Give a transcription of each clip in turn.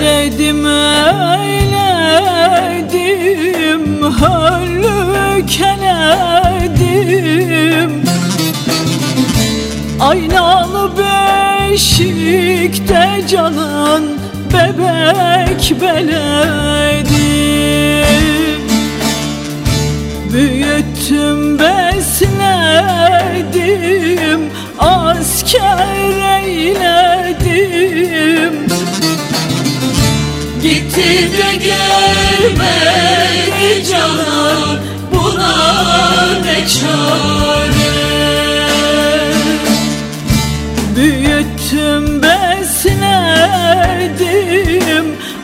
Eyledim eyledim Hölük eledim Aynalı beşikte canan Bebek beledim Büyüttüm besledim Asker Gitti de gelmedi canan Buna ne çare? Büyüttüm besledim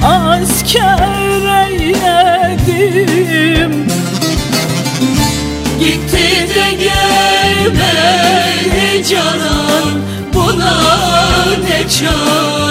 asker eyledim Gitti de gelmedi canan Buna ne çare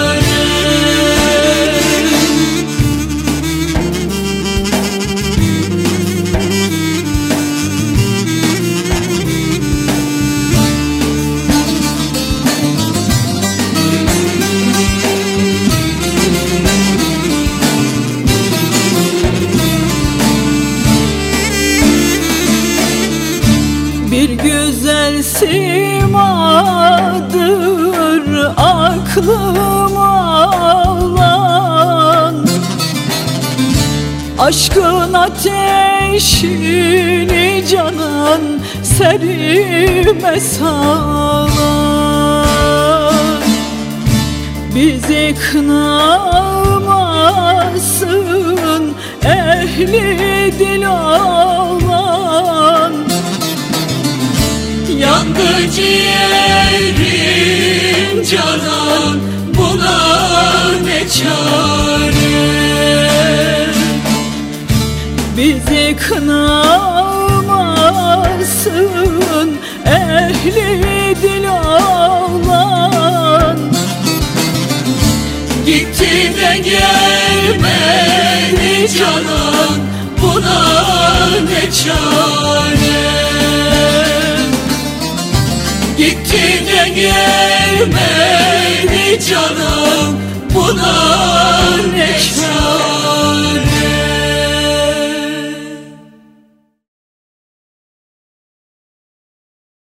simadır aklıma alan Aşkın ateşini canan serime salan. Bizi kınamasın ehli dil Yandı ciğerim canan Buna ne çare? Bizi kınamasın ehli dil olan. Gitti de gelmedi canan Buna ne çare gelmedi canan Buna ne